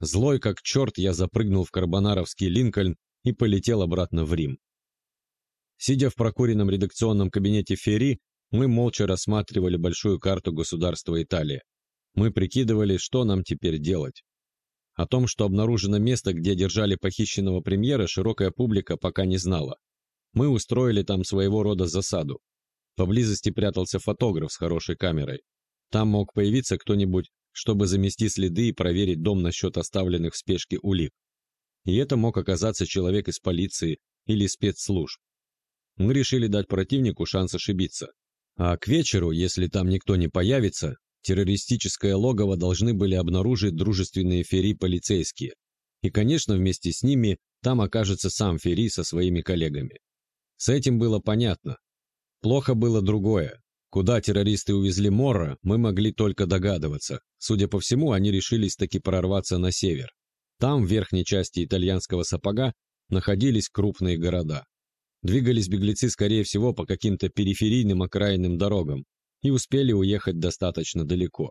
Злой как черт, я запрыгнул в карбонаровский Линкольн и полетел обратно в Рим. Сидя в прокуренном редакционном кабинете Ферри, мы молча рассматривали большую карту государства Италии. Мы прикидывали, что нам теперь делать. О том, что обнаружено место, где держали похищенного премьера, широкая публика пока не знала. Мы устроили там своего рода засаду. Поблизости прятался фотограф с хорошей камерой. Там мог появиться кто-нибудь, чтобы замести следы и проверить дом насчет оставленных в спешке улик. И это мог оказаться человек из полиции или спецслужб. Мы решили дать противнику шанс ошибиться. А к вечеру, если там никто не появится, террористическое логово должны были обнаружить дружественные Ферри полицейские. И, конечно, вместе с ними там окажется сам Ферри со своими коллегами. С этим было понятно. Плохо было другое. Куда террористы увезли Морра, мы могли только догадываться. Судя по всему, они решились таки прорваться на север. Там, в верхней части итальянского сапога, находились крупные города. Двигались беглецы, скорее всего, по каким-то периферийным окраинным дорогам и успели уехать достаточно далеко.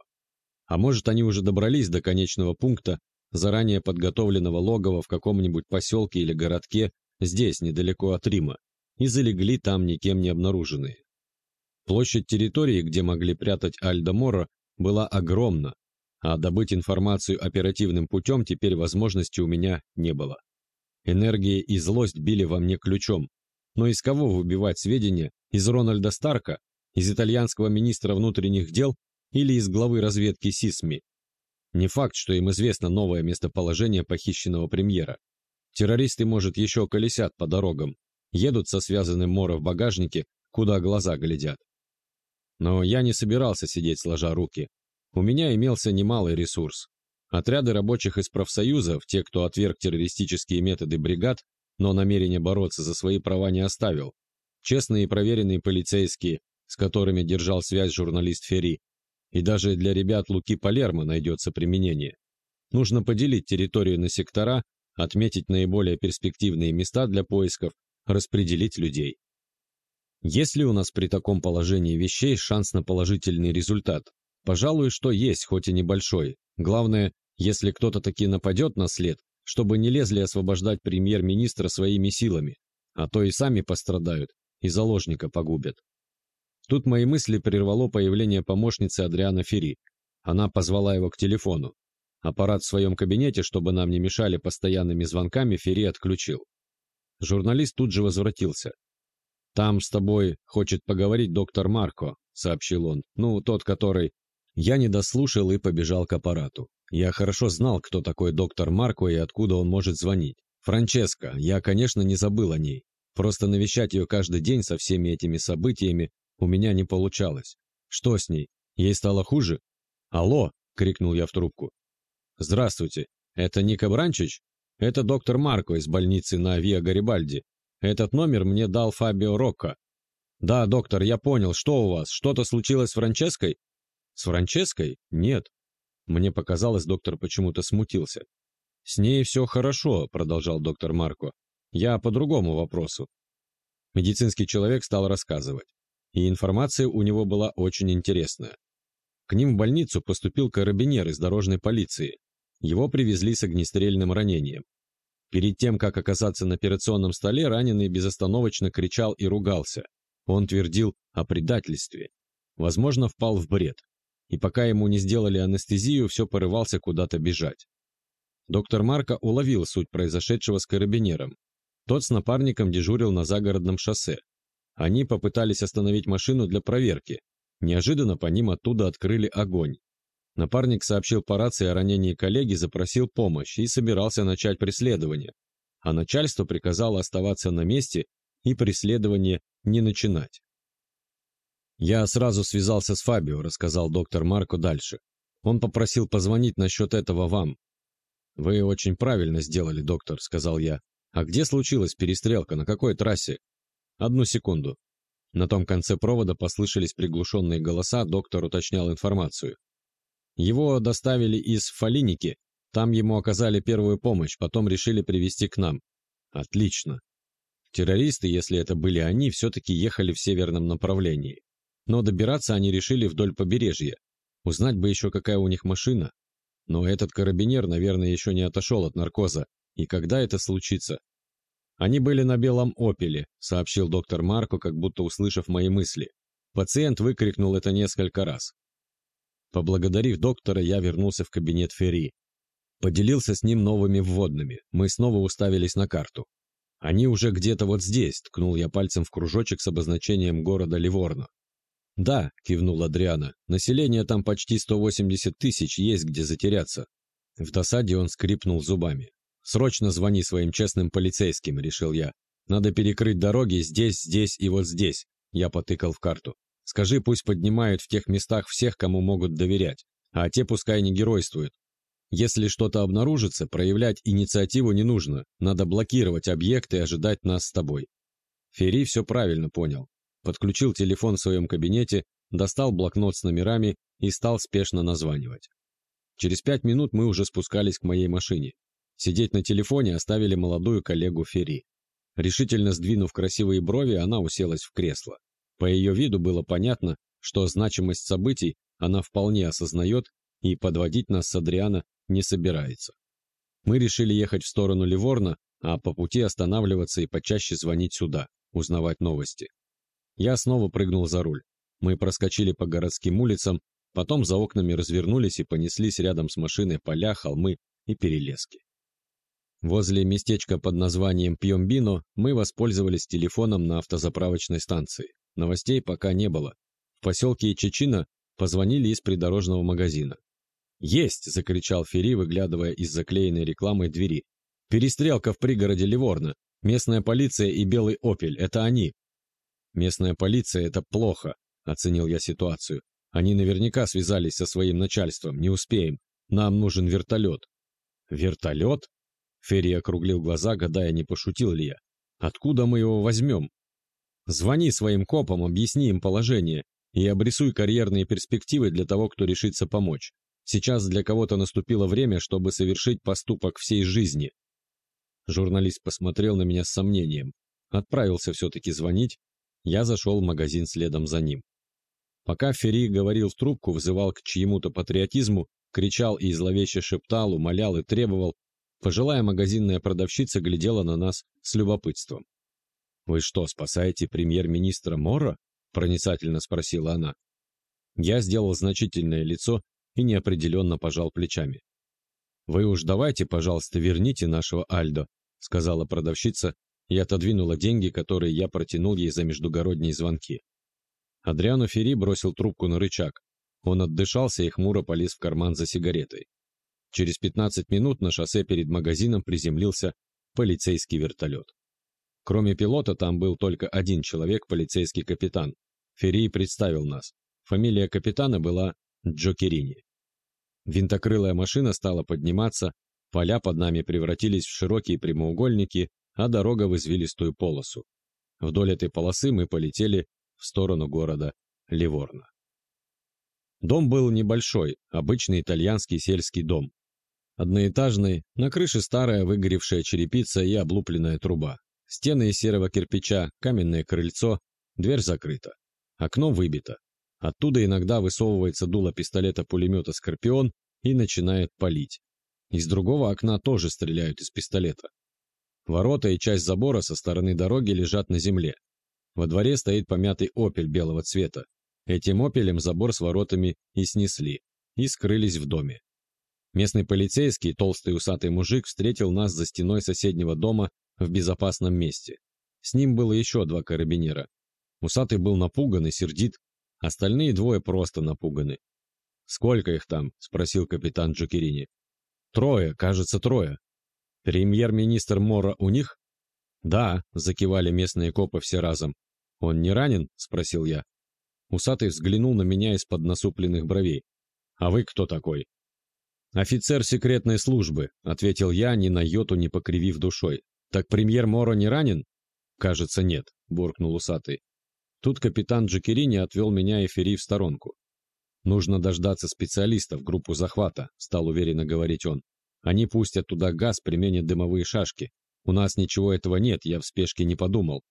А может, они уже добрались до конечного пункта, заранее подготовленного логова в каком-нибудь поселке или городке, здесь, недалеко от Рима, и залегли там никем не обнаруженные. Площадь территории, где могли прятать Альдо Моро, была огромна, а добыть информацию оперативным путем теперь возможности у меня не было. Энергия и злость били во мне ключом, но из кого выбивать сведения? Из Рональда Старка? Из итальянского министра внутренних дел? Или из главы разведки СИСМИ? Не факт, что им известно новое местоположение похищенного премьера. Террористы, может, еще колесят по дорогам, едут со связанным Моро в багажнике, куда глаза глядят. Но я не собирался сидеть сложа руки. У меня имелся немалый ресурс. Отряды рабочих из профсоюзов, те, кто отверг террористические методы бригад, но намерение бороться за свои права не оставил. Честные и проверенные полицейские, с которыми держал связь журналист Ферри, и даже для ребят Луки Палермо найдется применение. Нужно поделить территорию на сектора, отметить наиболее перспективные места для поисков, распределить людей. Есть ли у нас при таком положении вещей шанс на положительный результат? Пожалуй, что есть, хоть и небольшой. Главное, если кто-то таки нападет на след, чтобы не лезли освобождать премьер-министра своими силами, а то и сами пострадают, и заложника погубят. Тут мои мысли прервало появление помощницы Адриана Ферри. Она позвала его к телефону. Аппарат в своем кабинете, чтобы нам не мешали постоянными звонками, Ферри отключил. Журналист тут же возвратился. «Там с тобой хочет поговорить доктор Марко», — сообщил он. «Ну, тот, который...» Я не дослушал и побежал к аппарату. Я хорошо знал, кто такой доктор Марко и откуда он может звонить. Франческа, я, конечно, не забыл о ней. Просто навещать ее каждый день со всеми этими событиями у меня не получалось. Что с ней? Ей стало хуже? «Алло!» — крикнул я в трубку. «Здравствуйте. Это Ника Бранчич? Это доктор Марко из больницы на Виа Гарибальди. Этот номер мне дал Фабио Рокко. Да, доктор, я понял. Что у вас? Что-то случилось с Франческой?» «С Франческой? Нет. Мне показалось, доктор почему-то смутился. «С ней все хорошо», — продолжал доктор Марко. «Я по другому вопросу». Медицинский человек стал рассказывать. И информация у него была очень интересная. К ним в больницу поступил карабинер из дорожной полиции. Его привезли с огнестрельным ранением. Перед тем, как оказаться на операционном столе, раненый безостановочно кричал и ругался. Он твердил о предательстве. Возможно, впал в бред и пока ему не сделали анестезию, все порывался куда-то бежать. Доктор Марко уловил суть произошедшего с карабинером. Тот с напарником дежурил на загородном шоссе. Они попытались остановить машину для проверки. Неожиданно по ним оттуда открыли огонь. Напарник сообщил по рации о ранении коллеги, запросил помощь и собирался начать преследование. А начальство приказало оставаться на месте и преследование не начинать. «Я сразу связался с Фабио», — рассказал доктор Марко дальше. «Он попросил позвонить насчет этого вам». «Вы очень правильно сделали, доктор», — сказал я. «А где случилась перестрелка? На какой трассе?» «Одну секунду». На том конце провода послышались приглушенные голоса, доктор уточнял информацию. Его доставили из Фалиники, там ему оказали первую помощь, потом решили привезти к нам. Отлично. Террористы, если это были они, все-таки ехали в северном направлении. Но добираться они решили вдоль побережья. Узнать бы еще, какая у них машина. Но этот карабинер, наверное, еще не отошел от наркоза. И когда это случится? Они были на белом «Опеле», сообщил доктор Марко, как будто услышав мои мысли. Пациент выкрикнул это несколько раз. Поблагодарив доктора, я вернулся в кабинет Ферри. Поделился с ним новыми вводными. Мы снова уставились на карту. «Они уже где-то вот здесь», — ткнул я пальцем в кружочек с обозначением города Ливорно. «Да», — кивнул Адриана, — «население там почти 180 тысяч, есть где затеряться». В досаде он скрипнул зубами. «Срочно звони своим честным полицейским», — решил я. «Надо перекрыть дороги здесь, здесь и вот здесь», — я потыкал в карту. «Скажи, пусть поднимают в тех местах всех, кому могут доверять, а те пускай не геройствуют. Если что-то обнаружится, проявлять инициативу не нужно, надо блокировать объект и ожидать нас с тобой». Ферри все правильно понял подключил телефон в своем кабинете, достал блокнот с номерами и стал спешно названивать. Через пять минут мы уже спускались к моей машине. Сидеть на телефоне оставили молодую коллегу Ферри. Решительно сдвинув красивые брови, она уселась в кресло. По ее виду было понятно, что значимость событий она вполне осознает и подводить нас с Адриана не собирается. Мы решили ехать в сторону Ливорна, а по пути останавливаться и почаще звонить сюда, узнавать новости. Я снова прыгнул за руль. Мы проскочили по городским улицам, потом за окнами развернулись и понеслись рядом с машиной поля, холмы и перелески. Возле местечка под названием Пьембино мы воспользовались телефоном на автозаправочной станции. Новостей пока не было. В поселке Чечина позвонили из придорожного магазина. «Есть!» – закричал Фери, выглядывая из заклеенной рекламой двери. «Перестрелка в пригороде Ливорно. Местная полиция и белый «Опель» – это они. Местная полиция — это плохо, оценил я ситуацию. Они наверняка связались со своим начальством, не успеем. Нам нужен вертолет. Вертолет? Ферри округлил глаза, гадая, не пошутил ли я. Откуда мы его возьмем? Звони своим копам, объясни им положение и обрисуй карьерные перспективы для того, кто решится помочь. Сейчас для кого-то наступило время, чтобы совершить поступок всей жизни. Журналист посмотрел на меня с сомнением. Отправился все-таки звонить, я зашел в магазин следом за ним. Пока Ферри говорил в трубку, вызывал к чьему-то патриотизму, кричал и зловеще шептал, умолял и требовал, пожилая магазинная продавщица глядела на нас с любопытством. «Вы что, спасаете премьер-министра Мора?» – проницательно спросила она. Я сделал значительное лицо и неопределенно пожал плечами. «Вы уж давайте, пожалуйста, верните нашего Альдо», – сказала продавщица, и отодвинула деньги, которые я протянул ей за междугородние звонки. Адриано Ферри бросил трубку на рычаг. Он отдышался и хмуро полез в карман за сигаретой. Через 15 минут на шоссе перед магазином приземлился полицейский вертолет. Кроме пилота там был только один человек, полицейский капитан. Ферри представил нас. Фамилия капитана была Джокерини. Винтокрылая машина стала подниматься, поля под нами превратились в широкие прямоугольники, а дорога в извилистую полосу. Вдоль этой полосы мы полетели в сторону города Ливорно. Дом был небольшой, обычный итальянский сельский дом. Одноэтажный, на крыше старая выгоревшая черепица и облупленная труба. Стены из серого кирпича, каменное крыльцо, дверь закрыта. Окно выбито. Оттуда иногда высовывается дуло пистолета-пулемета «Скорпион» и начинает палить. Из другого окна тоже стреляют из пистолета. Ворота и часть забора со стороны дороги лежат на земле. Во дворе стоит помятый опель белого цвета. Этим опелем забор с воротами и снесли, и скрылись в доме. Местный полицейский, толстый усатый мужик, встретил нас за стеной соседнего дома в безопасном месте. С ним было еще два карабинера. Усатый был напуган и сердит, остальные двое просто напуганы. «Сколько их там?» – спросил капитан Джокерини. «Трое, кажется, трое. «Премьер-министр Мора у них?» «Да», — закивали местные копы все разом. «Он не ранен?» — спросил я. Усатый взглянул на меня из-под насупленных бровей. «А вы кто такой?» «Офицер секретной службы», — ответил я, ни на йоту не покривив душой. «Так премьер Моро не ранен?» «Кажется, нет», — буркнул усатый. Тут капитан Джекерини отвел меня и Ферри в сторонку. «Нужно дождаться специалистов группу захвата», — стал уверенно говорить он. Они пустят туда газ, применят дымовые шашки. У нас ничего этого нет, я в спешке не подумал.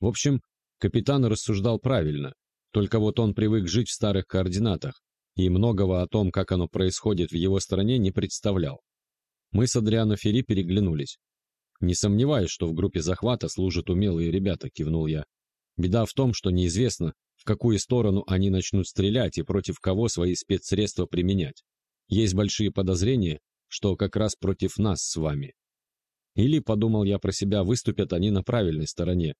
В общем, капитан рассуждал правильно. Только вот он привык жить в старых координатах. и многого о том, как оно происходит в его стране, не представлял. Мы с Адриано Ферри переглянулись. «Не сомневаюсь, что в группе захвата служат умелые ребята», — кивнул я. «Беда в том, что неизвестно, в какую сторону они начнут стрелять и против кого свои спецсредства применять. Есть большие подозрения, что как раз против нас с вами. Или, подумал я про себя, выступят они на правильной стороне.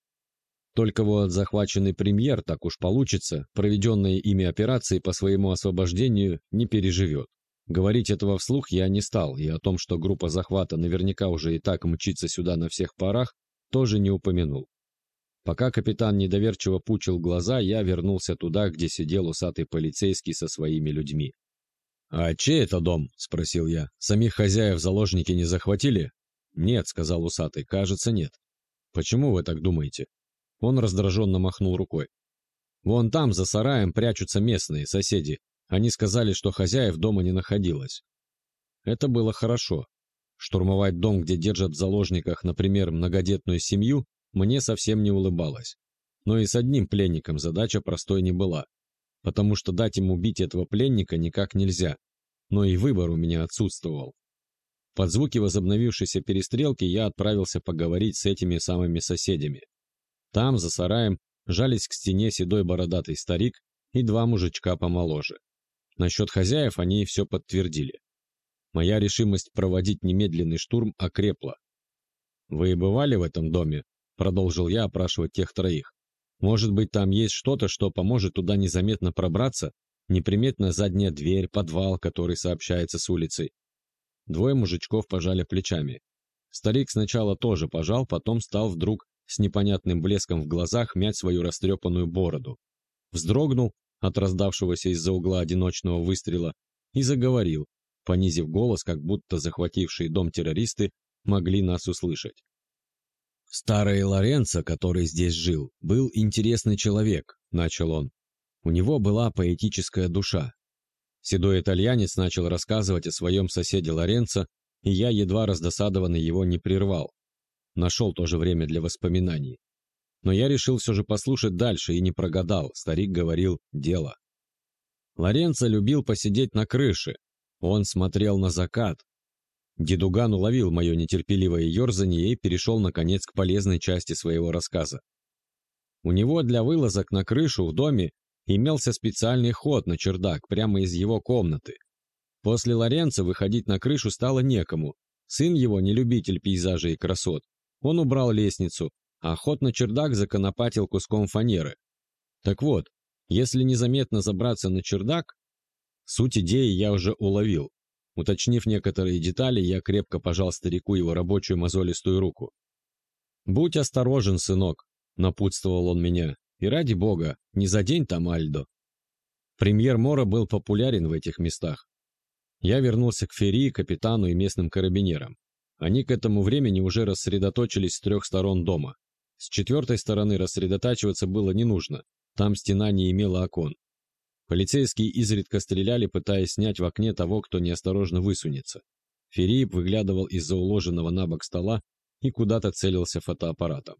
Только вот захваченный премьер, так уж получится, проведенные ими операции по своему освобождению не переживет. Говорить этого вслух я не стал, и о том, что группа захвата наверняка уже и так мчится сюда на всех парах, тоже не упомянул. Пока капитан недоверчиво пучил глаза, я вернулся туда, где сидел усатый полицейский со своими людьми. «А чей это дом?» – спросил я. «Самих хозяев заложники не захватили?» «Нет», — сказал усатый, — «кажется, нет». «Почему вы так думаете?» Он раздраженно махнул рукой. «Вон там, за сараем, прячутся местные, соседи. Они сказали, что хозяев дома не находилось». Это было хорошо. Штурмовать дом, где держат в заложниках, например, многодетную семью, мне совсем не улыбалось. Но и с одним пленником задача простой не была, потому что дать ему убить этого пленника никак нельзя. Но и выбор у меня отсутствовал. Под звуки возобновившейся перестрелки я отправился поговорить с этими самыми соседями. Там, за сараем, жались к стене седой бородатый старик и два мужичка помоложе. Насчет хозяев они все подтвердили. Моя решимость проводить немедленный штурм окрепла. «Вы бывали в этом доме?» — продолжил я опрашивать тех троих. «Может быть, там есть что-то, что поможет туда незаметно пробраться? Неприметная задняя дверь, подвал, который сообщается с улицей. Двое мужичков пожали плечами. Старик сначала тоже пожал, потом стал вдруг с непонятным блеском в глазах мять свою растрепанную бороду. Вздрогнул от раздавшегося из-за угла одиночного выстрела и заговорил, понизив голос, как будто захватившие дом террористы могли нас услышать. «Старый Лоренцо, который здесь жил, был интересный человек», — начал он. «У него была поэтическая душа, Седой итальянец начал рассказывать о своем соседе Лоренцо, и я, едва раздосадованный, его не прервал. Нашел тоже время для воспоминаний. Но я решил все же послушать дальше и не прогадал, старик говорил «дело». Лоренцо любил посидеть на крыше. Он смотрел на закат. Дедуган уловил мое нетерпеливое ерзание и перешел, наконец, к полезной части своего рассказа. У него для вылазок на крышу в доме имелся специальный ход на чердак прямо из его комнаты. После Лоренцо выходить на крышу стало некому. Сын его не любитель пейзажей и красот. Он убрал лестницу, ход на чердак законопатил куском фанеры. Так вот, если незаметно забраться на чердак, суть идеи я уже уловил. Уточнив некоторые детали, я крепко пожал старику его рабочую мозолистую руку. «Будь осторожен, сынок», — напутствовал он меня. И ради бога, не за день там Альдо. Премьер Мора был популярен в этих местах. Я вернулся к Ферри, капитану и местным карабинерам. Они к этому времени уже рассредоточились с трех сторон дома. С четвертой стороны рассредотачиваться было не нужно, там стена не имела окон. Полицейские изредка стреляли, пытаясь снять в окне того, кто неосторожно высунется. Ферип выглядывал из-за уложенного на бок стола и куда-то целился фотоаппаратом.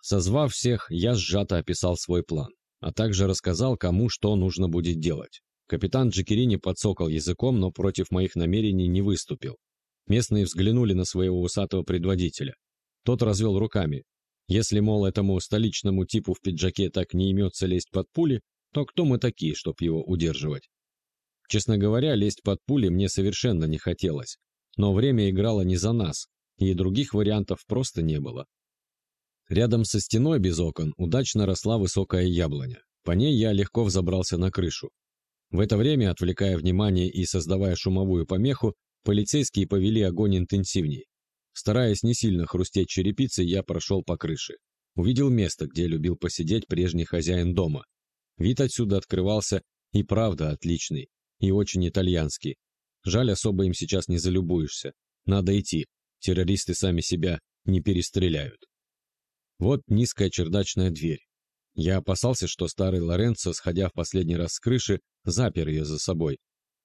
Созвав всех, я сжато описал свой план, а также рассказал, кому что нужно будет делать. Капитан Джекерини подсокал языком, но против моих намерений не выступил. Местные взглянули на своего усатого предводителя. Тот развел руками. Если, мол, этому столичному типу в пиджаке так не имется лезть под пули, то кто мы такие, чтоб его удерживать? Честно говоря, лезть под пули мне совершенно не хотелось. Но время играло не за нас, и других вариантов просто не было. Рядом со стеной без окон удачно росла высокая яблоня. По ней я легко взобрался на крышу. В это время, отвлекая внимание и создавая шумовую помеху, полицейские повели огонь интенсивней. Стараясь не сильно хрустеть черепицей, я прошел по крыше. Увидел место, где любил посидеть прежний хозяин дома. Вид отсюда открывался и правда отличный, и очень итальянский. Жаль, особо им сейчас не залюбуешься. Надо идти, террористы сами себя не перестреляют. Вот низкая чердачная дверь. Я опасался, что старый Лоренцо, сходя в последний раз с крыши, запер ее за собой.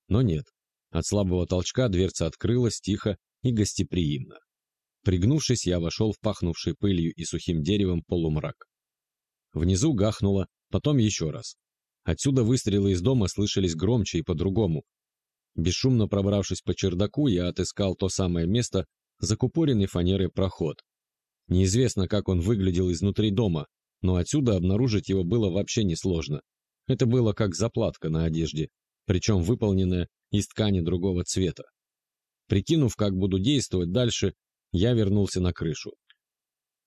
Но нет. От слабого толчка дверца открылась тихо и гостеприимно. Пригнувшись, я вошел в пахнувший пылью и сухим деревом полумрак. Внизу гахнуло, потом еще раз. Отсюда выстрелы из дома слышались громче и по-другому. Бесшумно пробравшись по чердаку, я отыскал то самое место, закупоренный фанерой проход. Неизвестно, как он выглядел изнутри дома, но отсюда обнаружить его было вообще несложно. Это было как заплатка на одежде, причем выполненная из ткани другого цвета. Прикинув, как буду действовать дальше, я вернулся на крышу.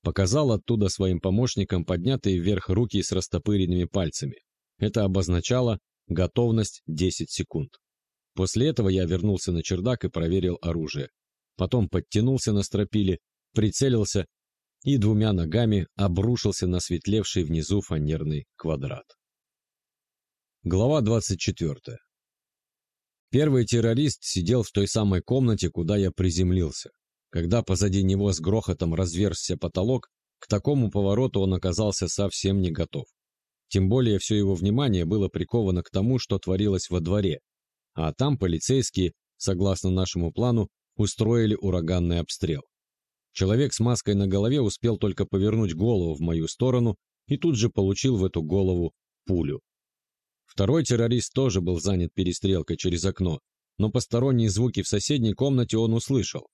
Показал оттуда своим помощникам поднятые вверх руки с растопыренными пальцами. Это обозначало готовность 10 секунд. После этого я вернулся на чердак и проверил оружие. Потом подтянулся на стропиле, прицелился и двумя ногами обрушился на светлевший внизу фанерный квадрат. Глава 24. Первый террорист сидел в той самой комнате, куда я приземлился. Когда позади него с грохотом разверзся потолок, к такому повороту он оказался совсем не готов. Тем более все его внимание было приковано к тому, что творилось во дворе. А там полицейские, согласно нашему плану, устроили ураганный обстрел. Человек с маской на голове успел только повернуть голову в мою сторону и тут же получил в эту голову пулю. Второй террорист тоже был занят перестрелкой через окно, но посторонние звуки в соседней комнате он услышал.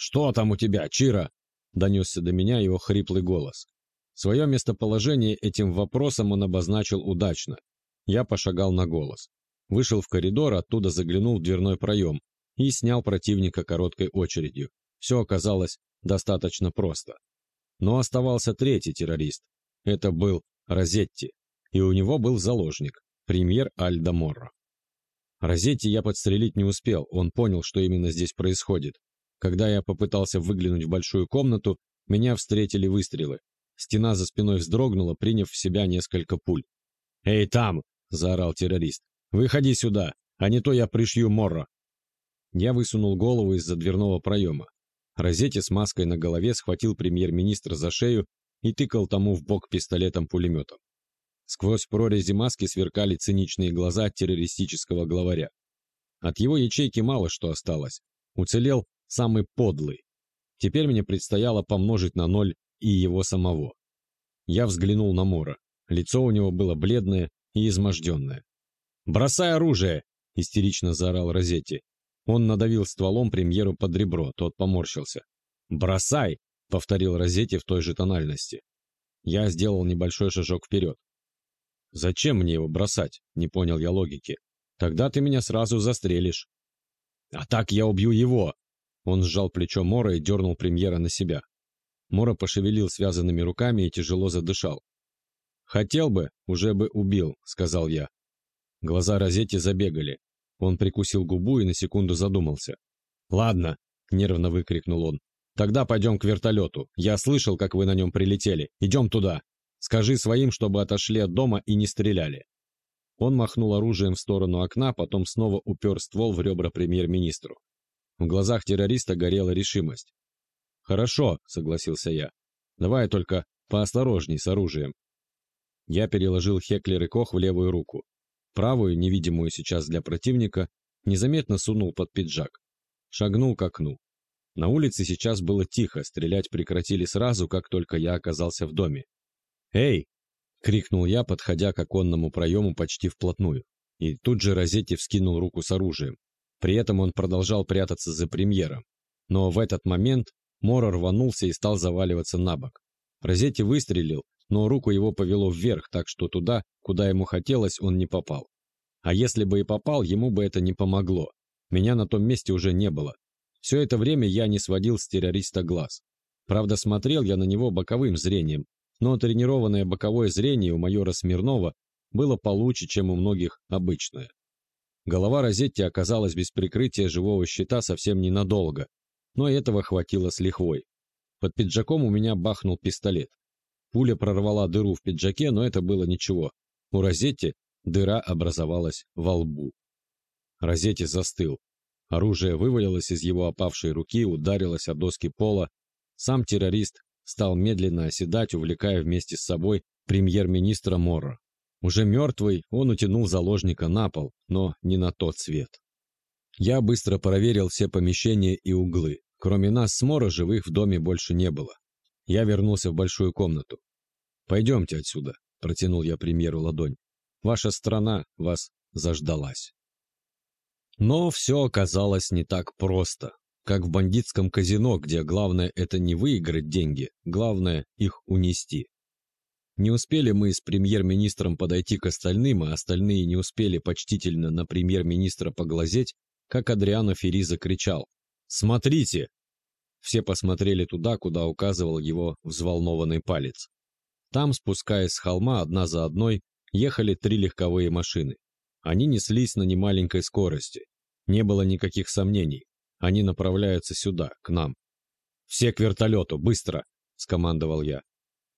«Что там у тебя, Чира?» — донесся до меня его хриплый голос. Свое местоположение этим вопросом он обозначил удачно. Я пошагал на голос. Вышел в коридор, оттуда заглянул в дверной проем и снял противника короткой очередью. Все оказалось достаточно просто. Но оставался третий террорист. Это был Розетти, и у него был заложник, премьер Альда Морро. Розетти я подстрелить не успел, он понял, что именно здесь происходит. Когда я попытался выглянуть в большую комнату, меня встретили выстрелы. Стена за спиной вздрогнула, приняв в себя несколько пуль. «Эй, там!» — заорал террорист. «Выходи сюда, а не то я пришью Морро!» Я высунул голову из-за дверного проема. Розетти с маской на голове схватил премьер-министра за шею и тыкал тому в бок пистолетом-пулеметом. Сквозь прорези маски сверкали циничные глаза террористического главаря. От его ячейки мало что осталось. Уцелел самый подлый. Теперь мне предстояло помножить на ноль и его самого. Я взглянул на Мора. Лицо у него было бледное и изможденное. «Бросай оружие!» — истерично заорал Розетти. Он надавил стволом премьеру под ребро, тот поморщился. «Бросай!» — повторил Розетти в той же тональности. Я сделал небольшой шажок вперед. «Зачем мне его бросать?» — не понял я логики. «Тогда ты меня сразу застрелишь». «А так я убью его!» Он сжал плечо Мора и дернул премьера на себя. Мора пошевелил связанными руками и тяжело задышал. «Хотел бы, уже бы убил», — сказал я. Глаза Розетти забегали. Он прикусил губу и на секунду задумался. «Ладно», — нервно выкрикнул он. «Тогда пойдем к вертолету. Я слышал, как вы на нем прилетели. Идем туда. Скажи своим, чтобы отошли от дома и не стреляли». Он махнул оружием в сторону окна, потом снова упер ствол в ребра премьер-министру. В глазах террориста горела решимость. «Хорошо», — согласился я. «Давай только поосторожней с оружием». Я переложил Хеклер и Кох в левую руку. Правую, невидимую сейчас для противника, незаметно сунул под пиджак. Шагнул к окну. На улице сейчас было тихо, стрелять прекратили сразу, как только я оказался в доме. «Эй!» — крикнул я, подходя к оконному проему почти вплотную. И тут же Розетти вскинул руку с оружием. При этом он продолжал прятаться за премьером. Но в этот момент Мора рванулся и стал заваливаться на бок. Розетти выстрелил, но руку его повело вверх, так что туда, куда ему хотелось, он не попал. А если бы и попал, ему бы это не помогло. Меня на том месте уже не было. Все это время я не сводил с террориста глаз. Правда, смотрел я на него боковым зрением, но тренированное боковое зрение у майора Смирнова было получше, чем у многих обычное. Голова Розетти оказалась без прикрытия живого щита совсем ненадолго, но этого хватило с лихвой. Под пиджаком у меня бахнул пистолет. Пуля прорвала дыру в пиджаке, но это было ничего. У Розетти дыра образовалась во лбу. Розетти застыл. Оружие вывалилось из его опавшей руки, ударилось о доски пола. Сам террорист стал медленно оседать, увлекая вместе с собой премьер-министра Морро. Уже мертвый, он утянул заложника на пол, но не на тот свет. Я быстро проверил все помещения и углы. Кроме нас с Моро живых в доме больше не было. Я вернулся в большую комнату. «Пойдемте отсюда», — протянул я премьеру ладонь. Ваша страна вас заждалась. Но все оказалось не так просто, как в бандитском казино, где главное это не выиграть деньги, главное их унести. Не успели мы с премьер-министром подойти к остальным, а остальные не успели почтительно на премьер-министра поглазеть, как Адриано Ферри закричал «Смотрите!». Все посмотрели туда, куда указывал его взволнованный палец. Там, спускаясь с холма одна за одной, ехали три легковые машины. Они неслись на немаленькой скорости. Не было никаких сомнений. Они направляются сюда, к нам. «Все к вертолету, быстро!» – скомандовал я.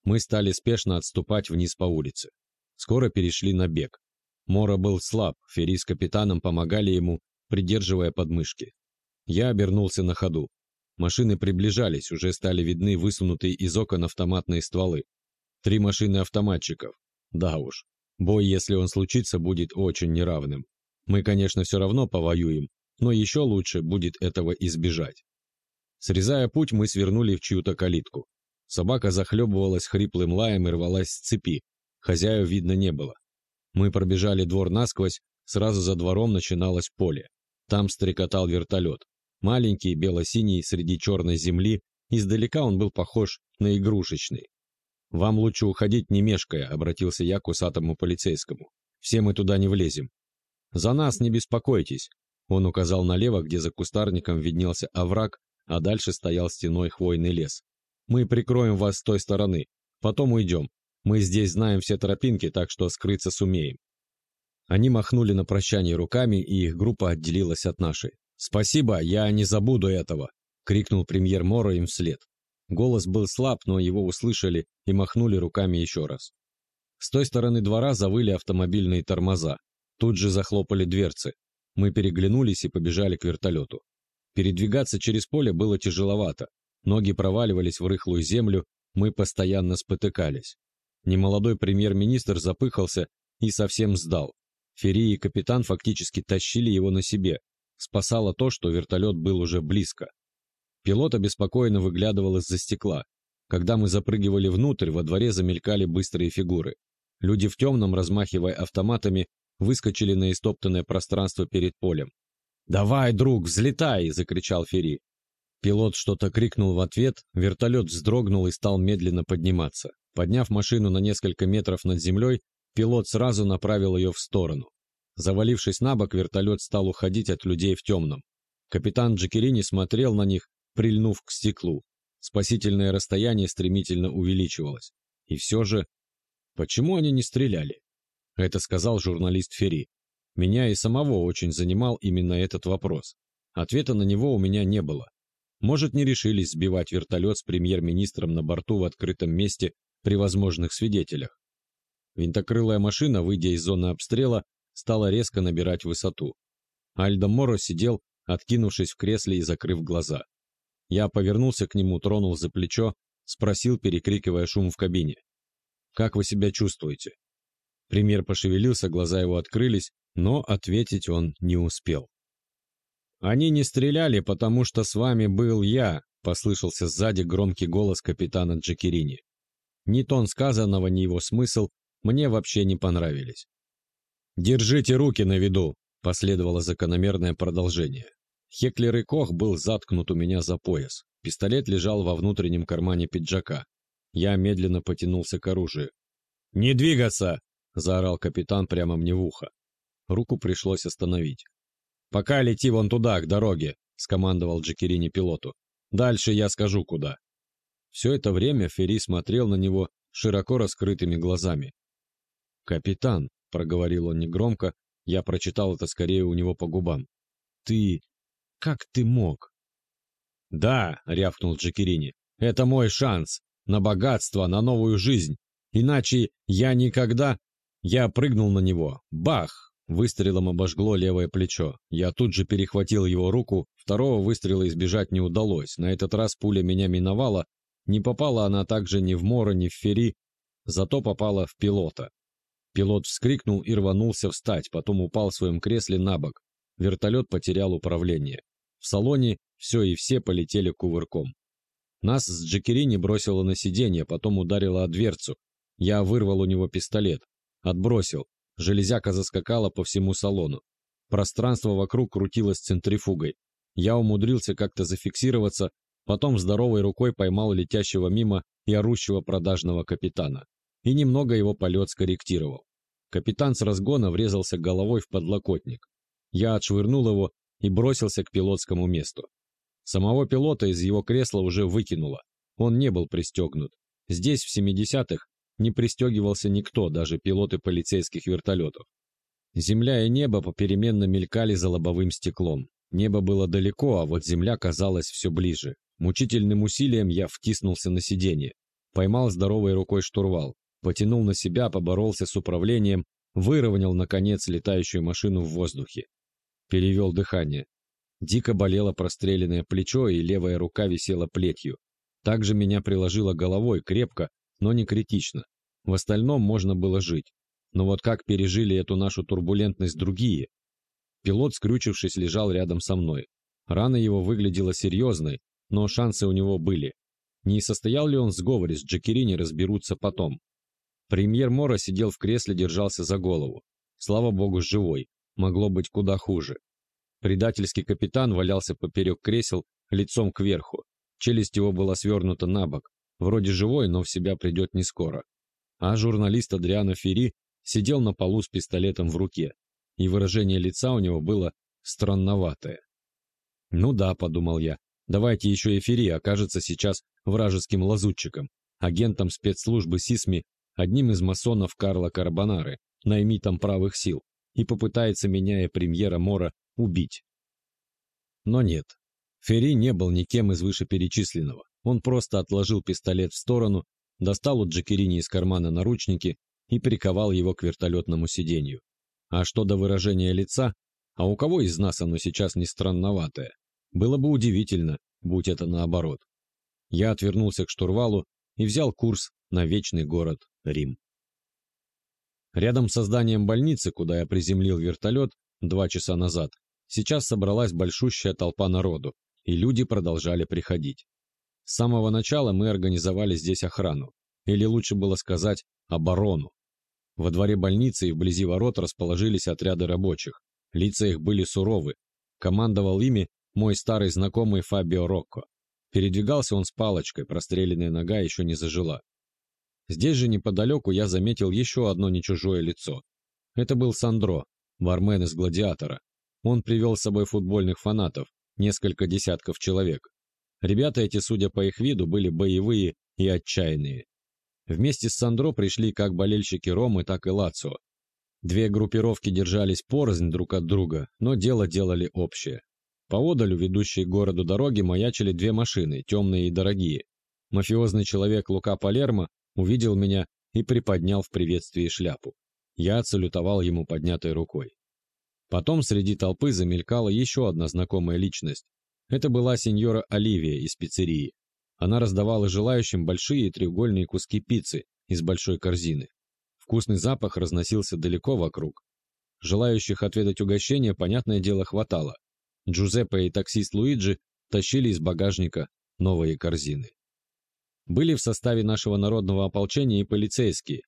Мы стали спешно отступать вниз по улице. Скоро перешли на бег. Мора был слаб, Ферри с капитаном помогали ему, придерживая подмышки. Я обернулся на ходу. Машины приближались, уже стали видны высунутые из окон автоматные стволы. Три машины автоматчиков. Да уж, бой, если он случится, будет очень неравным. Мы, конечно, все равно повоюем, но еще лучше будет этого избежать. Срезая путь, мы свернули в чью-то калитку. Собака захлебывалась хриплым лаем и рвалась с цепи. Хозяев видно не было. Мы пробежали двор насквозь, сразу за двором начиналось поле. Там стрекотал вертолет. Маленький, бело-синий, среди черной земли, издалека он был похож на игрушечный. «Вам лучше уходить, не мешкая», — обратился я к усатому полицейскому. «Все мы туда не влезем». «За нас не беспокойтесь», — он указал налево, где за кустарником виднелся овраг, а дальше стоял стеной хвойный лес. Мы прикроем вас с той стороны. Потом уйдем. Мы здесь знаем все тропинки, так что скрыться сумеем». Они махнули на прощание руками, и их группа отделилась от нашей. «Спасибо, я не забуду этого!» — крикнул премьер Мора им вслед. Голос был слаб, но его услышали и махнули руками еще раз. С той стороны двора завыли автомобильные тормоза. Тут же захлопали дверцы. Мы переглянулись и побежали к вертолету. Передвигаться через поле было тяжеловато. Ноги проваливались в рыхлую землю, мы постоянно спотыкались. Немолодой премьер-министр запыхался и совсем сдал. Ферри и капитан фактически тащили его на себе. Спасало то, что вертолет был уже близко. Пилот обеспокоенно выглядывал из-за стекла. Когда мы запрыгивали внутрь, во дворе замелькали быстрые фигуры. Люди в темном, размахивая автоматами, выскочили на истоптанное пространство перед полем. «Давай, друг, взлетай!» — закричал Ферри. Пилот что-то крикнул в ответ, вертолет вздрогнул и стал медленно подниматься. Подняв машину на несколько метров над землей, пилот сразу направил ее в сторону. Завалившись на бок, вертолет стал уходить от людей в темном. Капитан Джекерини смотрел на них, прильнув к стеклу. Спасительное расстояние стремительно увеличивалось. И все же... Почему они не стреляли? Это сказал журналист Ферри. Меня и самого очень занимал именно этот вопрос. Ответа на него у меня не было. Может, не решились сбивать вертолет с премьер-министром на борту в открытом месте при возможных свидетелях. Винтокрылая машина, выйдя из зоны обстрела, стала резко набирать высоту. Альдо Моро сидел, откинувшись в кресле и закрыв глаза. Я повернулся к нему, тронул за плечо, спросил, перекрикивая шум в кабине. «Как вы себя чувствуете?» Премьер пошевелился, глаза его открылись, но ответить он не успел. «Они не стреляли, потому что с вами был я», — послышался сзади громкий голос капитана Джекерини. Ни тон сказанного, ни его смысл мне вообще не понравились. «Держите руки на виду», — последовало закономерное продолжение. Хеклер и Кох был заткнут у меня за пояс. Пистолет лежал во внутреннем кармане пиджака. Я медленно потянулся к оружию. «Не двигаться!» — заорал капитан прямо мне в ухо. Руку пришлось остановить. «Пока лети вон туда, к дороге», — скомандовал Джекерини пилоту. «Дальше я скажу, куда». Все это время Ферри смотрел на него широко раскрытыми глазами. «Капитан», — проговорил он негромко, я прочитал это скорее у него по губам. «Ты... как ты мог?» «Да», — рявкнул Джекерини, — «это мой шанс. На богатство, на новую жизнь. Иначе я никогда...» Я прыгнул на него. Бах! Выстрелом обожгло левое плечо. Я тут же перехватил его руку, второго выстрела избежать не удалось. На этот раз пуля меня миновала, не попала она также ни в Мора, ни в Ферри, зато попала в пилота. Пилот вскрикнул и рванулся встать, потом упал в своем кресле на бок. Вертолет потерял управление. В салоне все и все полетели кувырком. Нас с Джекерини бросило на сиденье, потом ударило о дверцу. Я вырвал у него пистолет. Отбросил Железяка заскакала по всему салону. Пространство вокруг крутилось центрифугой. Я умудрился как-то зафиксироваться, потом здоровой рукой поймал летящего мимо и орущего продажного капитана. И немного его полет скорректировал. Капитан с разгона врезался головой в подлокотник. Я отшвырнул его и бросился к пилотскому месту. Самого пилота из его кресла уже выкинуло. Он не был пристегнут. Здесь, в 70-х, не пристегивался никто, даже пилоты полицейских вертолетов. Земля и небо попеременно мелькали за лобовым стеклом. Небо было далеко, а вот земля казалась все ближе. Мучительным усилием я втиснулся на сиденье. Поймал здоровой рукой штурвал. Потянул на себя, поборолся с управлением, выровнял, наконец, летающую машину в воздухе. Перевел дыхание. Дико болело простреленное плечо, и левая рука висела плетью. Также меня приложило головой крепко, но не критично. В остальном можно было жить. Но вот как пережили эту нашу турбулентность другие? Пилот, скрючившись, лежал рядом со мной. Рана его выглядела серьезной, но шансы у него были. Не состоял ли он в сговоре с Джакерини, разберутся потом. Премьер Мора сидел в кресле, держался за голову. Слава богу, живой. Могло быть куда хуже. Предательский капитан валялся поперек кресел, лицом кверху. Челюсть его была свернута на бок. Вроде живой, но в себя придет не скоро. А журналист Адриано Ферри сидел на полу с пистолетом в руке, и выражение лица у него было странноватое. «Ну да», — подумал я, — «давайте еще и окажется сейчас вражеским лазутчиком, агентом спецслужбы СИСМИ одним из масонов Карла Карбонары, наймитом правых сил, и попытается меня и премьера Мора убить. Но нет. Ферри не был никем из вышеперечисленного. Он просто отложил пистолет в сторону, достал у Джекерини из кармана наручники и приковал его к вертолетному сиденью. А что до выражения лица, а у кого из нас оно сейчас не странноватое? Было бы удивительно, будь это наоборот. Я отвернулся к штурвалу и взял курс на вечный город Рим. Рядом с зданием больницы, куда я приземлил вертолет два часа назад, сейчас собралась большущая толпа народу, и люди продолжали приходить. С самого начала мы организовали здесь охрану, или лучше было сказать, оборону. Во дворе больницы и вблизи ворот расположились отряды рабочих. Лица их были суровы. Командовал ими мой старый знакомый Фабио Рокко. Передвигался он с палочкой, простреленная нога еще не зажила. Здесь же неподалеку я заметил еще одно нечужое лицо. Это был Сандро, бармен из «Гладиатора». Он привел с собой футбольных фанатов, несколько десятков человек. Ребята эти, судя по их виду, были боевые и отчаянные. Вместе с Сандро пришли как болельщики Ромы, так и Лацио. Две группировки держались порознь друг от друга, но дело делали общее. Поодаль, ведущей к городу дороги, маячили две машины, темные и дорогие. Мафиозный человек Лука Палермо увидел меня и приподнял в приветствии шляпу. Я отсалютовал ему поднятой рукой. Потом среди толпы замелькала еще одна знакомая личность. Это была сеньора Оливия из пиццерии. Она раздавала желающим большие треугольные куски пиццы из большой корзины. Вкусный запах разносился далеко вокруг. Желающих отведать угощение, понятное дело, хватало. Джузеппе и таксист Луиджи тащили из багажника новые корзины. Были в составе нашего народного ополчения и полицейские,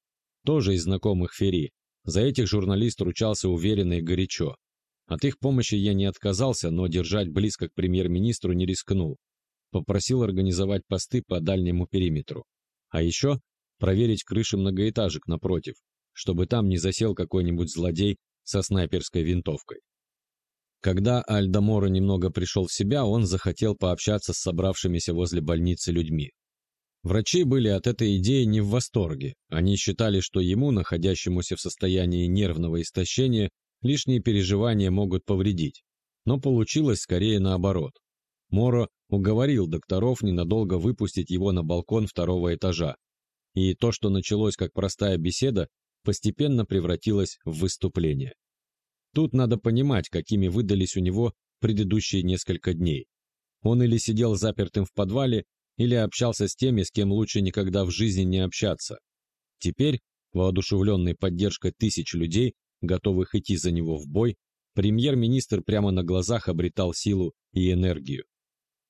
тоже из знакомых Ферри. За этих журналист ручался уверенно и горячо. От их помощи я не отказался, но держать близко к премьер-министру не рискнул. Попросил организовать посты по дальнему периметру. А еще проверить крыши многоэтажек напротив, чтобы там не засел какой-нибудь злодей со снайперской винтовкой. Когда Альдаморо немного пришел в себя, он захотел пообщаться с собравшимися возле больницы людьми. Врачи были от этой идеи не в восторге. Они считали, что ему, находящемуся в состоянии нервного истощения, лишние переживания могут повредить. Но получилось скорее наоборот. Моро уговорил докторов ненадолго выпустить его на балкон второго этажа. И то, что началось как простая беседа, постепенно превратилось в выступление. Тут надо понимать, какими выдались у него предыдущие несколько дней. Он или сидел запертым в подвале, или общался с теми, с кем лучше никогда в жизни не общаться. Теперь, воодушевленный поддержкой тысяч людей, готовых идти за него в бой, премьер-министр прямо на глазах обретал силу и энергию.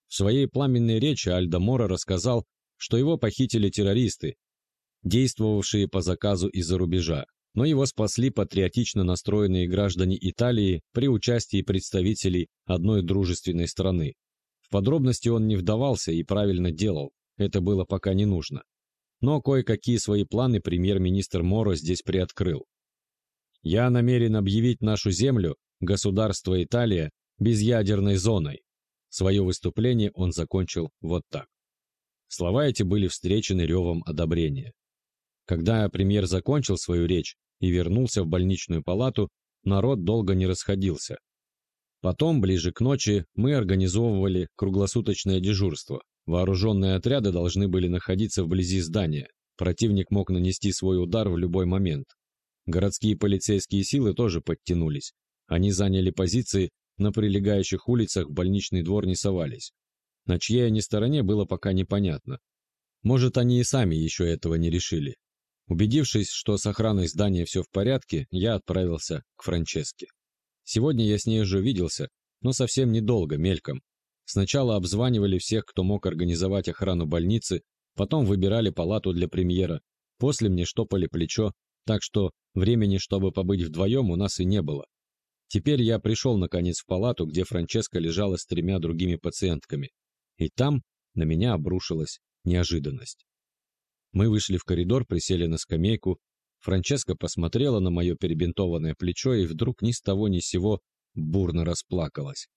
В своей пламенной речи Альдо Мора рассказал, что его похитили террористы, действовавшие по заказу из-за рубежа, но его спасли патриотично настроенные граждане Италии при участии представителей одной дружественной страны. В подробности он не вдавался и правильно делал, это было пока не нужно. Но кое-какие свои планы премьер-министр Моро здесь приоткрыл. «Я намерен объявить нашу землю, государство Италия, безъядерной зоной». Свое выступление он закончил вот так. Слова эти были встречены ревом одобрения. Когда премьер закончил свою речь и вернулся в больничную палату, народ долго не расходился. Потом, ближе к ночи, мы организовывали круглосуточное дежурство. Вооруженные отряды должны были находиться вблизи здания. Противник мог нанести свой удар в любой момент. Городские полицейские силы тоже подтянулись. Они заняли позиции на прилегающих улицах, в больничный двор не совались. На чьей они стороне было пока непонятно. Может, они и сами еще этого не решили. Убедившись, что с охраной здания все в порядке, я отправился к Франческе. Сегодня я с ней уже виделся, но совсем недолго, мельком. Сначала обзванивали всех, кто мог организовать охрану больницы, потом выбирали палату для премьера, после мне штопали плечо, так что времени, чтобы побыть вдвоем, у нас и не было. Теперь я пришел, наконец, в палату, где Франческа лежала с тремя другими пациентками. И там на меня обрушилась неожиданность. Мы вышли в коридор, присели на скамейку. Франческа посмотрела на мое перебинтованное плечо и вдруг ни с того ни сего бурно расплакалась.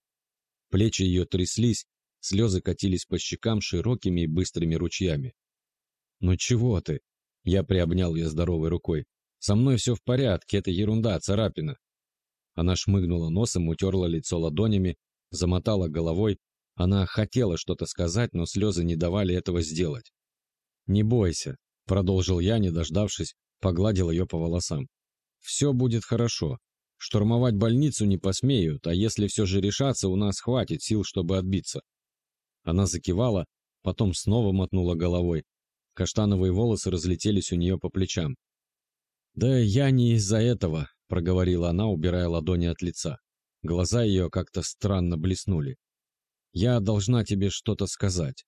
Плечи ее тряслись, слезы катились по щекам широкими и быстрыми ручьями. «Ну чего ты?» Я приобнял ее здоровой рукой. «Со мной все в порядке, это ерунда, царапина». Она шмыгнула носом, утерла лицо ладонями, замотала головой, она хотела что-то сказать, но слезы не давали этого сделать. «Не бойся», — продолжил я, не дождавшись, погладил ее по волосам. «Все будет хорошо. Штурмовать больницу не посмеют, а если все же решаться, у нас хватит сил, чтобы отбиться». Она закивала, потом снова мотнула головой. Каштановые волосы разлетелись у нее по плечам. «Да я не из-за этого», — проговорила она, убирая ладони от лица. Глаза ее как-то странно блеснули. Я должна тебе что-то сказать».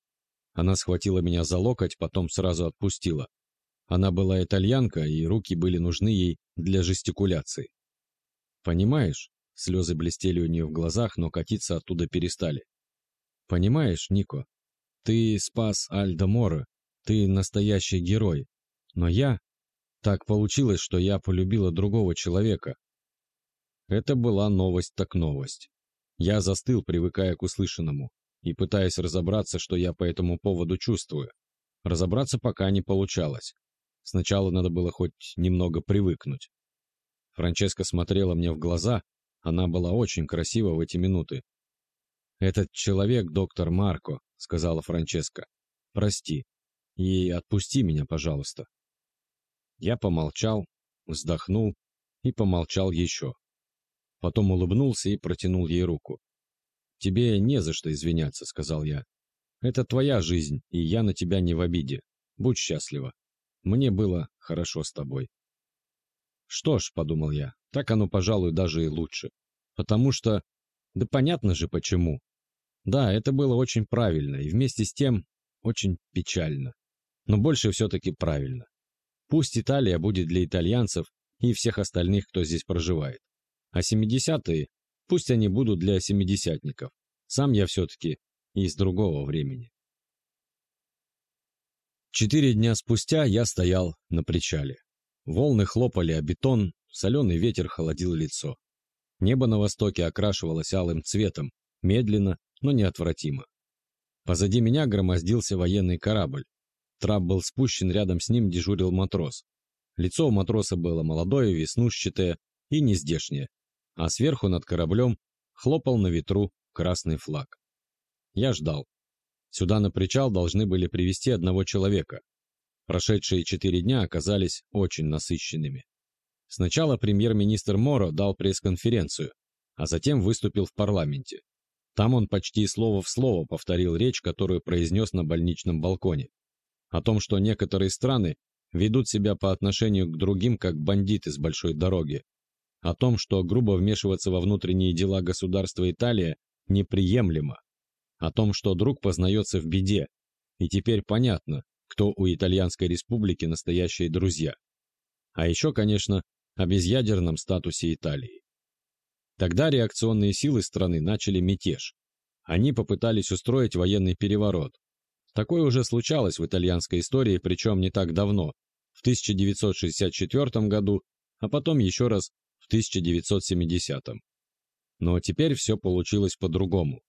Она схватила меня за локоть, потом сразу отпустила. Она была итальянка, и руки были нужны ей для жестикуляции. «Понимаешь?» Слезы блестели у нее в глазах, но катиться оттуда перестали. «Понимаешь, Нико, ты спас Альдо Моро, ты настоящий герой. Но я... Так получилось, что я полюбила другого человека». Это была новость так новость. Я застыл, привыкая к услышанному, и пытаясь разобраться, что я по этому поводу чувствую. Разобраться пока не получалось. Сначала надо было хоть немного привыкнуть. Франческа смотрела мне в глаза, она была очень красива в эти минуты. «Этот человек доктор Марко», — сказала Франческа. «Прости. И отпусти меня, пожалуйста». Я помолчал, вздохнул и помолчал еще. Потом улыбнулся и протянул ей руку. «Тебе не за что извиняться», — сказал я. «Это твоя жизнь, и я на тебя не в обиде. Будь счастлива. Мне было хорошо с тобой». «Что ж», — подумал я, — «так оно, пожалуй, даже и лучше. Потому что... Да понятно же почему. Да, это было очень правильно, и вместе с тем очень печально. Но больше все-таки правильно. Пусть Италия будет для итальянцев и всех остальных, кто здесь проживает. А семидесятые, пусть они будут для семидесятников. Сам я все-таки из другого времени. Четыре дня спустя я стоял на причале. Волны хлопали о бетон, соленый ветер холодил лицо. Небо на востоке окрашивалось алым цветом, медленно, но неотвратимо. Позади меня громоздился военный корабль. Трап был спущен, рядом с ним дежурил матрос. Лицо у матроса было молодое, веснушчатое и нездешнее а сверху над кораблем хлопал на ветру красный флаг. Я ждал. Сюда на причал должны были привести одного человека. Прошедшие четыре дня оказались очень насыщенными. Сначала премьер-министр Моро дал пресс-конференцию, а затем выступил в парламенте. Там он почти слово в слово повторил речь, которую произнес на больничном балконе. О том, что некоторые страны ведут себя по отношению к другим как бандиты с большой дороги, о том, что грубо вмешиваться во внутренние дела государства Италия неприемлемо, о том, что друг познается в беде, и теперь понятно, кто у Итальянской республики настоящие друзья. А еще, конечно, о безъядерном статусе Италии. Тогда реакционные силы страны начали мятеж. Они попытались устроить военный переворот. Такое уже случалось в итальянской истории, причем не так давно, в 1964 году, а потом еще раз в 1970. Но теперь все получилось по-другому,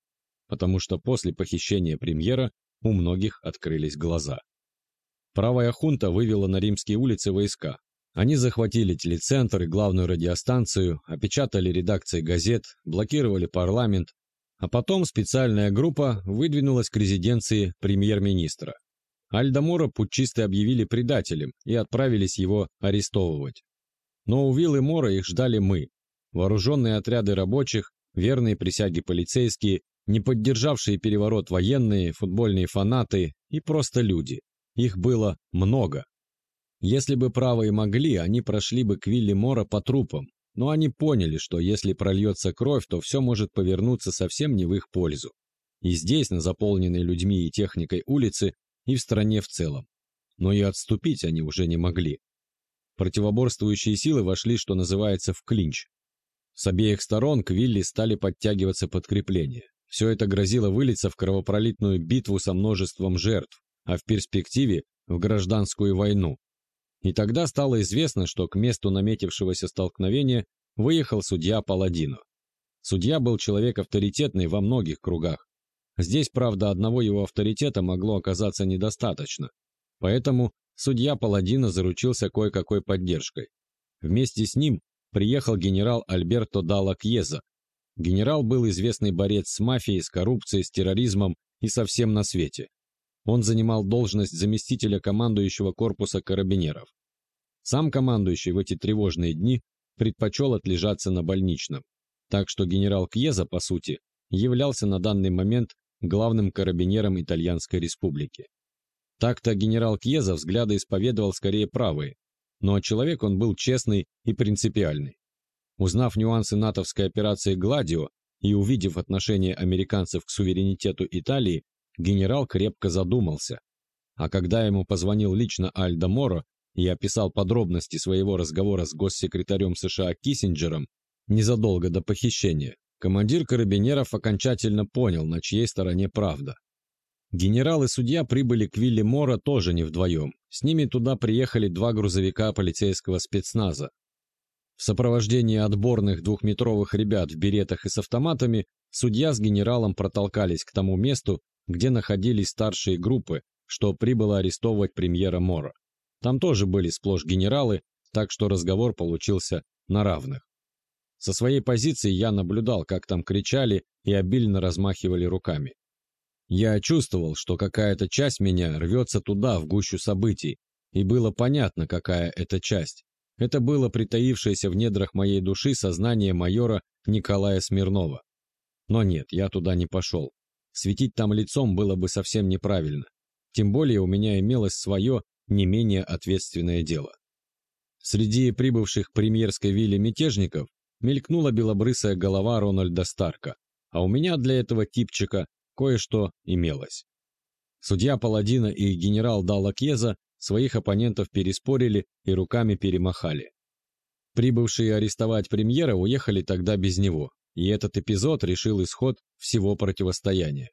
потому что после похищения премьера у многих открылись глаза. Правая хунта вывела на римские улицы войска. Они захватили телецентр и главную радиостанцию, опечатали редакции газет, блокировали парламент, а потом специальная группа выдвинулась к резиденции премьер-министра. Альдамора путчисты объявили предателем и отправились его арестовывать. Но у виллы Мора их ждали мы, вооруженные отряды рабочих, верные присяги полицейские, не поддержавшие переворот военные, футбольные фанаты и просто люди. Их было много. Если бы правые могли, они прошли бы к Вилли Мора по трупам, но они поняли, что если прольется кровь, то все может повернуться совсем не в их пользу. И здесь, на заполненной людьми и техникой улице, и в стране в целом. Но и отступить они уже не могли. Противоборствующие силы вошли, что называется, в клинч. С обеих сторон к Вилли стали подтягиваться подкрепления. Все это грозило вылиться в кровопролитную битву со множеством жертв, а в перспективе – в гражданскую войну. И тогда стало известно, что к месту наметившегося столкновения выехал судья Паладино. Судья был человек авторитетный во многих кругах. Здесь, правда, одного его авторитета могло оказаться недостаточно. Поэтому судья Паладино заручился кое-какой поддержкой. Вместе с ним приехал генерал Альберто Дала Кьеза. Генерал был известный борец с мафией, с коррупцией, с терроризмом и со всем на свете. Он занимал должность заместителя командующего корпуса карабинеров. Сам командующий в эти тревожные дни предпочел отлежаться на больничном, так что генерал Кьеза, по сути, являлся на данный момент главным карабинером Итальянской республики. Так-то генерал Кьеза взгляды исповедовал скорее правые, но человек он был честный и принципиальный. Узнав нюансы натовской операции «Гладио» и увидев отношение американцев к суверенитету Италии, генерал крепко задумался. А когда ему позвонил лично Альдо Моро и описал подробности своего разговора с госсекретарем США Киссинджером незадолго до похищения, командир карабинеров окончательно понял, на чьей стороне правда. Генерал и судья прибыли к Вилли Мора тоже не вдвоем. С ними туда приехали два грузовика полицейского спецназа. В сопровождении отборных двухметровых ребят в беретах и с автоматами судья с генералом протолкались к тому месту, где находились старшие группы, что прибыло арестовывать премьера Мора. Там тоже были сплошь генералы, так что разговор получился на равных. Со своей позиции я наблюдал, как там кричали и обильно размахивали руками. Я чувствовал, что какая-то часть меня рвется туда, в гущу событий, и было понятно, какая это часть. Это было притаившееся в недрах моей души сознание майора Николая Смирнова. Но нет, я туда не пошел. Светить там лицом было бы совсем неправильно. Тем более у меня имелось свое, не менее ответственное дело. Среди прибывших премьерской вилле мятежников мелькнула белобрысая голова Рональда Старка, а у меня для этого типчика кое-что имелось. Судья Паладина и генерал Далла Кьеза своих оппонентов переспорили и руками перемахали. Прибывшие арестовать премьера уехали тогда без него, и этот эпизод решил исход всего противостояния.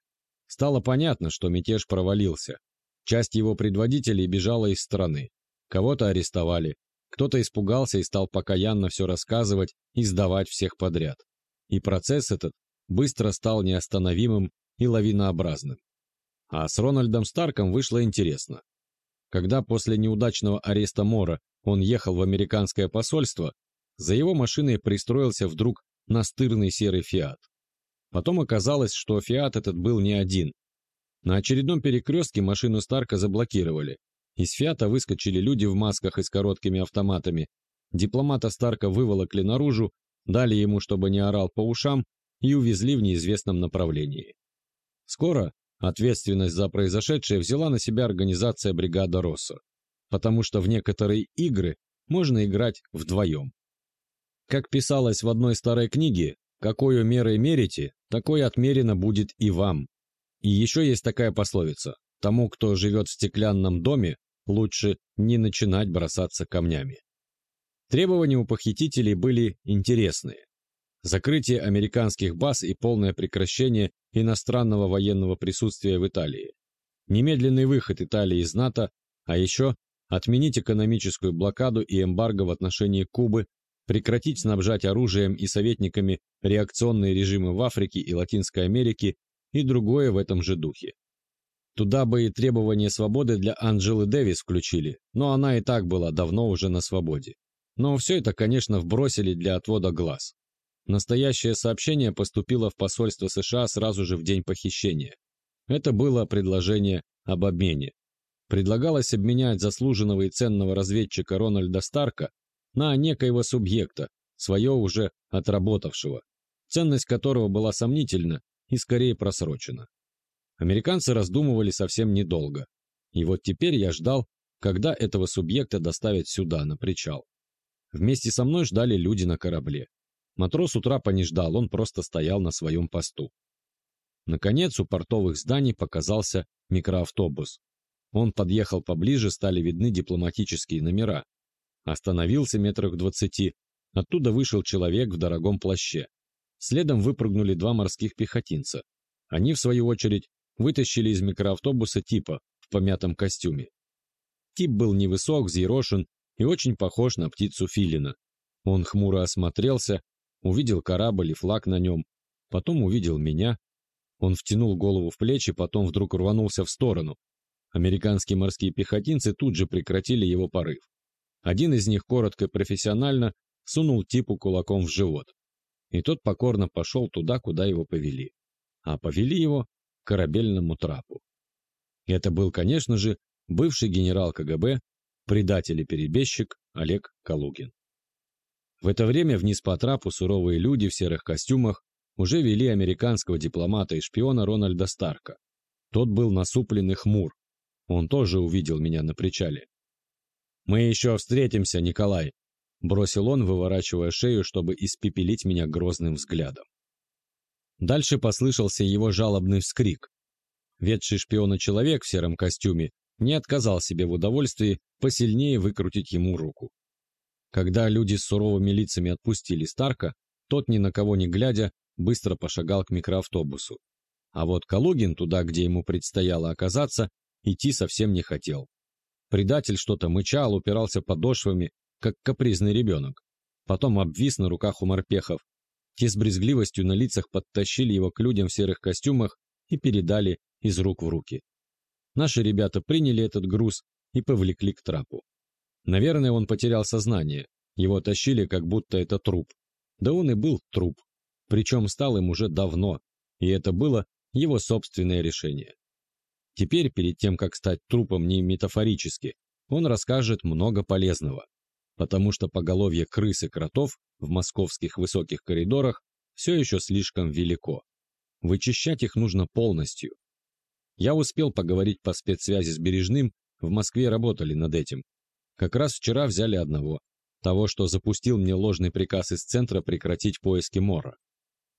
Стало понятно, что мятеж провалился. Часть его предводителей бежала из страны. Кого-то арестовали, кто-то испугался и стал покаянно все рассказывать и сдавать всех подряд. И процесс этот быстро стал неостановимым и лавинообразным. А с Рональдом Старком вышло интересно. Когда после неудачного ареста Мора он ехал в американское посольство, за его машиной пристроился вдруг настырный серый «Фиат». Потом оказалось, что «Фиат» этот был не один. На очередном перекрестке машину Старка заблокировали. Из «Фиата» выскочили люди в масках и с короткими автоматами. Дипломата Старка выволокли наружу, дали ему, чтобы не орал по ушам, и увезли в неизвестном направлении. Скоро ответственность за произошедшее взяла на себя организация бригада Росса, потому что в некоторые игры можно играть вдвоем. Как писалось в одной старой книге, какой мерой мерите, такой отмерено будет и вам. И еще есть такая пословица «Тому, кто живет в стеклянном доме, лучше не начинать бросаться камнями». Требования у похитителей были интересные. Закрытие американских баз и полное прекращение иностранного военного присутствия в Италии. Немедленный выход Италии из НАТО, а еще отменить экономическую блокаду и эмбарго в отношении Кубы, прекратить снабжать оружием и советниками реакционные режимы в Африке и Латинской Америке и другое в этом же духе. Туда бы и требования свободы для Анджелы Дэвис включили, но она и так была давно уже на свободе. Но все это, конечно, вбросили для отвода глаз. Настоящее сообщение поступило в посольство США сразу же в день похищения. Это было предложение об обмене. Предлагалось обменять заслуженного и ценного разведчика Рональда Старка на некоего субъекта, свое уже отработавшего, ценность которого была сомнительна и скорее просрочена. Американцы раздумывали совсем недолго. И вот теперь я ждал, когда этого субъекта доставят сюда, на причал. Вместе со мной ждали люди на корабле. Матрос утрапа не ждал, он просто стоял на своем посту. Наконец, у портовых зданий показался микроавтобус. Он подъехал поближе, стали видны дипломатические номера. Остановился метрах двадцати. Оттуда вышел человек в дорогом плаще. Следом выпрыгнули два морских пехотинца. Они, в свою очередь, вытащили из микроавтобуса типа в помятом костюме. Тип был невысок, взъерошен и очень похож на птицу филина. Он хмуро осмотрелся, увидел корабль и флаг на нем, потом увидел меня. Он втянул голову в плечи, потом вдруг рванулся в сторону. Американские морские пехотинцы тут же прекратили его порыв. Один из них коротко и профессионально сунул типу кулаком в живот. И тот покорно пошел туда, куда его повели. А повели его к корабельному трапу. Это был, конечно же, бывший генерал КГБ, предатель и перебежчик Олег Калугин. В это время вниз по трапу суровые люди в серых костюмах уже вели американского дипломата и шпиона Рональда Старка. Тот был насупленный хмур. Он тоже увидел меня на причале. «Мы еще встретимся, Николай!» Бросил он, выворачивая шею, чтобы испепелить меня грозным взглядом. Дальше послышался его жалобный вскрик. Ведший шпиона человек в сером костюме не отказал себе в удовольствии посильнее выкрутить ему руку. Когда люди с суровыми лицами отпустили Старка, тот, ни на кого не глядя, быстро пошагал к микроавтобусу. А вот Калугин, туда, где ему предстояло оказаться, идти совсем не хотел. Предатель что-то мычал, упирался подошвами, как капризный ребенок. Потом обвис на руках у морпехов. Те с брезгливостью на лицах подтащили его к людям в серых костюмах и передали из рук в руки. Наши ребята приняли этот груз и повлекли к трапу. Наверное, он потерял сознание. Его тащили, как будто это труп. Да он и был труп. Причем стал им уже давно, и это было его собственное решение. Теперь, перед тем, как стать трупом не метафорически, он расскажет много полезного, потому что поголовье крыс и кротов в московских высоких коридорах все еще слишком велико. Вычищать их нужно полностью. Я успел поговорить по спецсвязи с Бережным, в Москве работали над этим, как раз вчера взяли одного, того, что запустил мне ложный приказ из центра прекратить поиски Мора.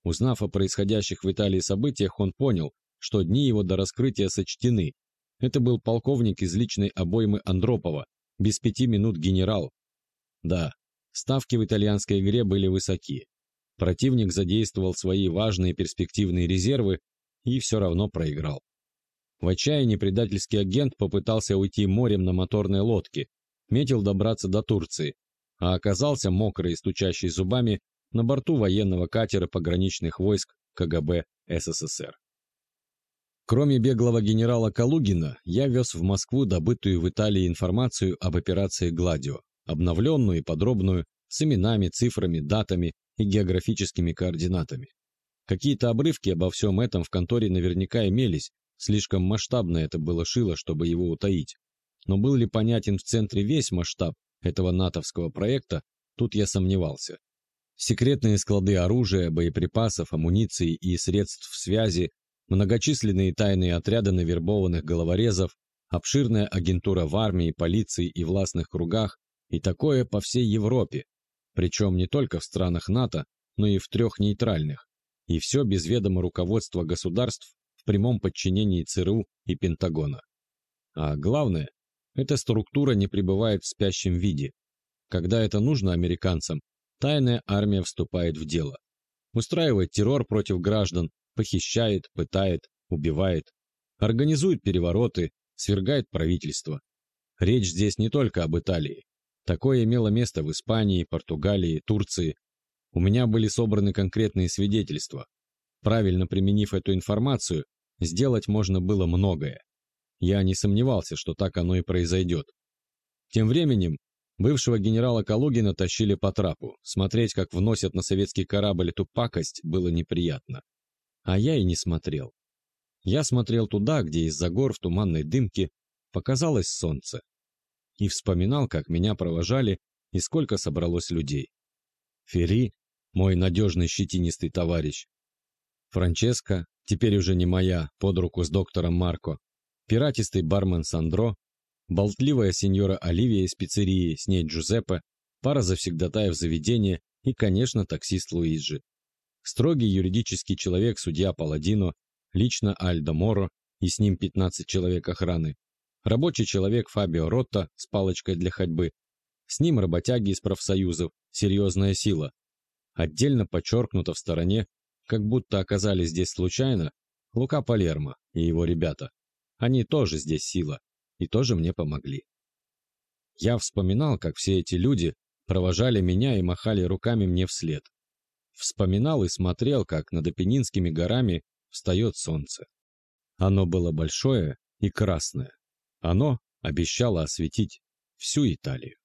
Узнав о происходящих в Италии событиях, он понял, что дни его до раскрытия сочтены. Это был полковник из личной обоймы Андропова, без пяти минут генерал. Да, ставки в итальянской игре были высоки. Противник задействовал свои важные перспективные резервы и все равно проиграл. В отчаянии предательский агент попытался уйти морем на моторной лодке, метил добраться до Турции, а оказался мокрый и стучащий зубами на борту военного катера пограничных войск КГБ СССР. Кроме беглого генерала Калугина, я вез в Москву добытую в Италии информацию об операции «Гладио», обновленную и подробную, с именами, цифрами, датами и географическими координатами. Какие-то обрывки обо всем этом в конторе наверняка имелись, слишком масштабно это было шило, чтобы его утаить. Но был ли понятен в центре весь масштаб этого натовского проекта, тут я сомневался. Секретные склады оружия, боеприпасов, амуниции и средств связи, многочисленные тайные отряды навербованных головорезов, обширная агентура в армии, полиции и властных кругах, и такое по всей Европе, причем не только в странах НАТО, но и в трех нейтральных, и все без ведома руководства государств в прямом подчинении ЦРУ и Пентагона. А главное, эта структура не пребывает в спящем виде. Когда это нужно американцам, тайная армия вступает в дело. Устраивает террор против граждан, похищает, пытает, убивает, организует перевороты, свергает правительство. Речь здесь не только об Италии. Такое имело место в Испании, Португалии, Турции. У меня были собраны конкретные свидетельства. Правильно применив эту информацию, сделать можно было многое. Я не сомневался, что так оно и произойдет. Тем временем бывшего генерала Калугина тащили по трапу. Смотреть, как вносят на советский корабль эту пакость, было неприятно. А я и не смотрел. Я смотрел туда, где из-за гор в туманной дымке показалось солнце. И вспоминал, как меня провожали и сколько собралось людей. Ферри, мой надежный щетинистый товарищ. Франческа, теперь уже не моя, под руку с доктором Марко. Пиратистый бармен Сандро, болтливая сеньора Оливия из пиццерии, с ней Джузеппе, пара завсегдатаев заведения и, конечно, таксист Луиджи. Строгий юридический человек, судья Паладино, лично Альдо Моро и с ним 15 человек охраны, рабочий человек Фабио Ротта с палочкой для ходьбы, с ним работяги из профсоюзов, серьезная сила. Отдельно подчеркнуто в стороне, как будто оказались здесь случайно, Лука Палермо и его ребята. Они тоже здесь сила, и тоже мне помогли. Я вспоминал, как все эти люди провожали меня и махали руками мне вслед. Вспоминал и смотрел, как над Апеннинскими горами встает солнце. Оно было большое и красное. Оно обещало осветить всю Италию.